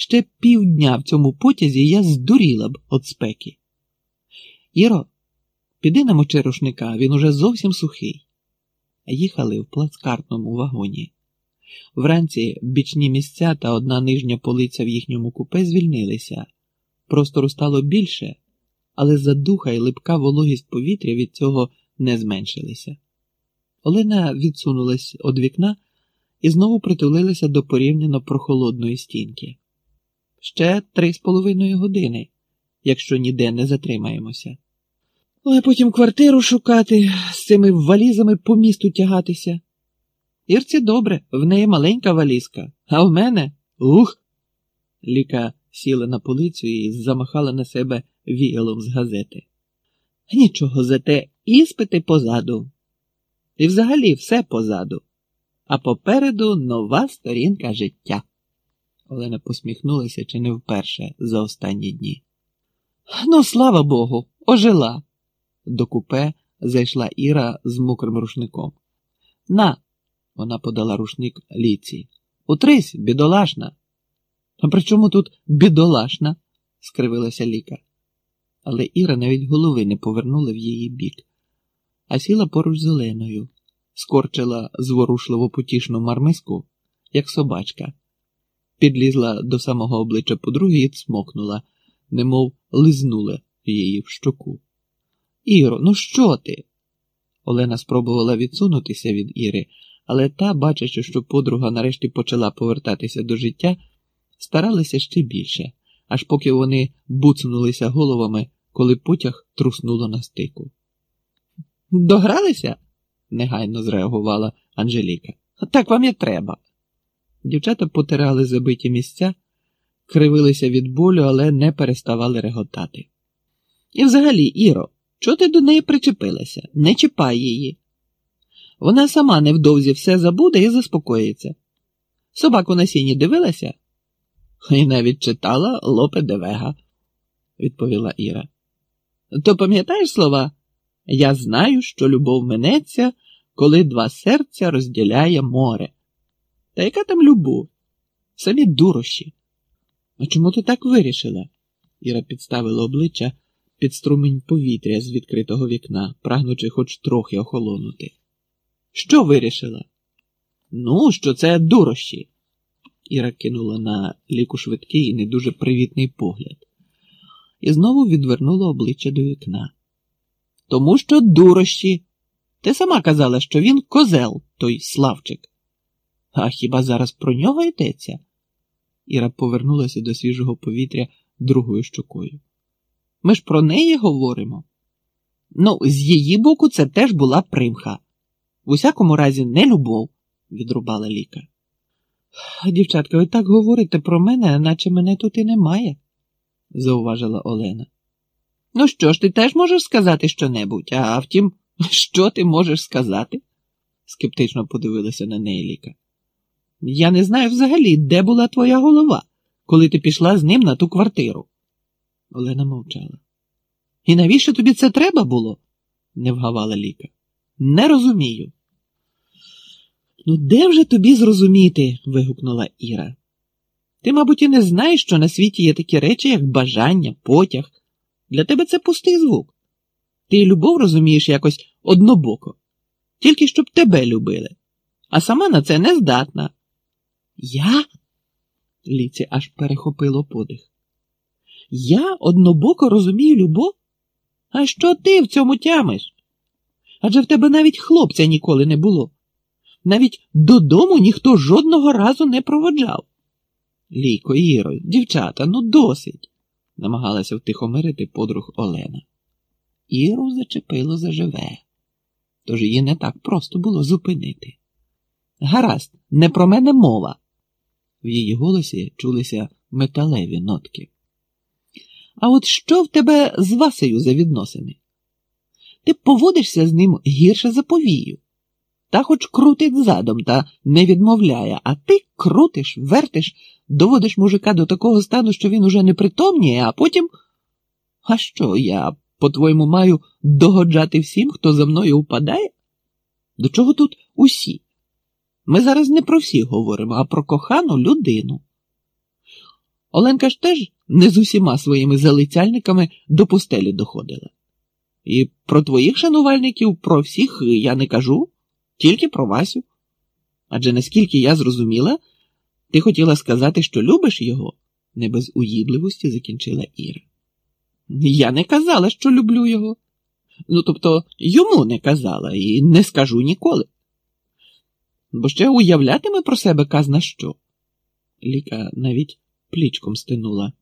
Ще півдня в цьому потязі я здуріла б від спеки. Іро, піди намочи рушника, він уже зовсім сухий. Їхали в плацкартному вагоні. Вранці бічні місця та одна нижня полиця в їхньому купе звільнилися. Простору стало більше, але задуха і липка вологість повітря від цього не зменшилися. Олена відсунулась від вікна і знову притулилася до порівняно прохолодної стінки. Ще три з половиною години, якщо ніде не затримаємося. Але потім квартиру шукати, з цими валізами по місту тягатися. Ірці добре, в неї маленька валізка, а в мене ух. Ліка сіла на полицю і замахала на себе віялом з газети. Нічого зате іспити позаду. І взагалі все позаду, а попереду нова сторінка життя. Олена посміхнулася чи не вперше за останні дні. Ну, слава Богу, ожила. До купе зайшла Іра з мокрим рушником. На, вона подала рушник ліці. Утрись, бідолашна. А при чому тут бідолашна? скривилася лікар. Але Іра навіть голови не повернула в її бік, а сіла поруч з Оленою, скорчила зворушливо потішну мармиску, як собачка, підлізла до самого обличчя подруги і цмокнула, немов лизнула її в щоку. Іро, ну що ти? Олена спробувала відсунутися від Іри, але та, бачачи, що подруга нарешті почала повертатися до життя, старалася ще більше, аж поки вони буцнулися головами, коли потяг труснуло на стику. Догралися? негайно зреагувала Анжеліка. Так вам і треба. Дівчата потирали забиті місця, кривилися від болю, але не переставали реготати. І взагалі, Іро, чого ти до неї причепилася? Не чіпай її. Вона сама невдовзі все забуде і заспокоїться. Собаку на сіні дивилася? І навіть читала Лопе де Вега, відповіла Іра. То пам'ятаєш слова? Я знаю, що любов минеться, коли два серця розділяє море. Та яка там любов? Самі дурощі. А чому ти так вирішила? Іра підставила обличчя під струмень повітря з відкритого вікна, прагнучи хоч трохи охолонути. Що вирішила? Ну, що це дурощі. Іра кинула на ліку швидкий і не дуже привітний погляд, і знову відвернула обличчя до вікна. Тому що дурощі. Ти сама казала, що він козел, той Славчик. А хіба зараз про нього йдеться? Іра повернулася до свіжого повітря другою щокою. Ми ж про неї говоримо. Ну, з її боку, це теж була примха. В усякому разі, не любов, відрубала ліка. Дівчатка, ви так говорите про мене, наче мене тут і немає, зауважила Олена. Ну що ж, ти теж можеш сказати щонебудь, а втім, що ти можеш сказати? скептично подивилася на неї Ліка. Я не знаю взагалі, де була твоя голова, коли ти пішла з ним на ту квартиру. Олена мовчала. І навіщо тобі це треба було? не вгавала Ліка. Не розумію. Ну, де вже тобі зрозуміти? вигукнула Іра. Ти, мабуть, і не знаєш, що на світі є такі речі, як бажання, потяг. Для тебе це пустий звук. Ти любов розумієш якось однобоко, тільки щоб тебе любили, а сама на це не здатна. Я? Ліці аж перехопило подих. Я однобоко розумію любов? А що ти в цьому тямиш? Адже в тебе навіть хлопця ніколи не було. Навіть додому ніхто жодного разу не проводжав. Лійко, Іро, дівчата, ну досить, намагалася втихомирити подруг Олена. Іру зачепило заживе, тож її не так просто було зупинити. Гаразд, не про мене мова. В її голосі чулися металеві нотки. А от що в тебе з Васею за відносини? Ти поводишся з ним гірше за повію. Та хоч крутить задом та не відмовляє, а ти крутиш, вертиш, доводиш мужика до такого стану, що він уже не притомніє, а потім. А що я, по-твоєму, маю догоджати всім, хто за мною упадає? До чого тут усі? Ми зараз не про всіх говоримо, а про кохану людину. Оленка ж теж не з усіма своїми залицяльниками до постелі доходила. І про твоїх шанувальників, про всіх я не кажу, тільки про Васю. Адже наскільки я зрозуміла, ти хотіла сказати, що любиш його, не без уїдливості закінчила Іра. Я не казала, що люблю його. Ну, тобто, йому не казала і не скажу ніколи. Бо ще уявлятиме про себе казна що. Ліка навіть плічком стинула.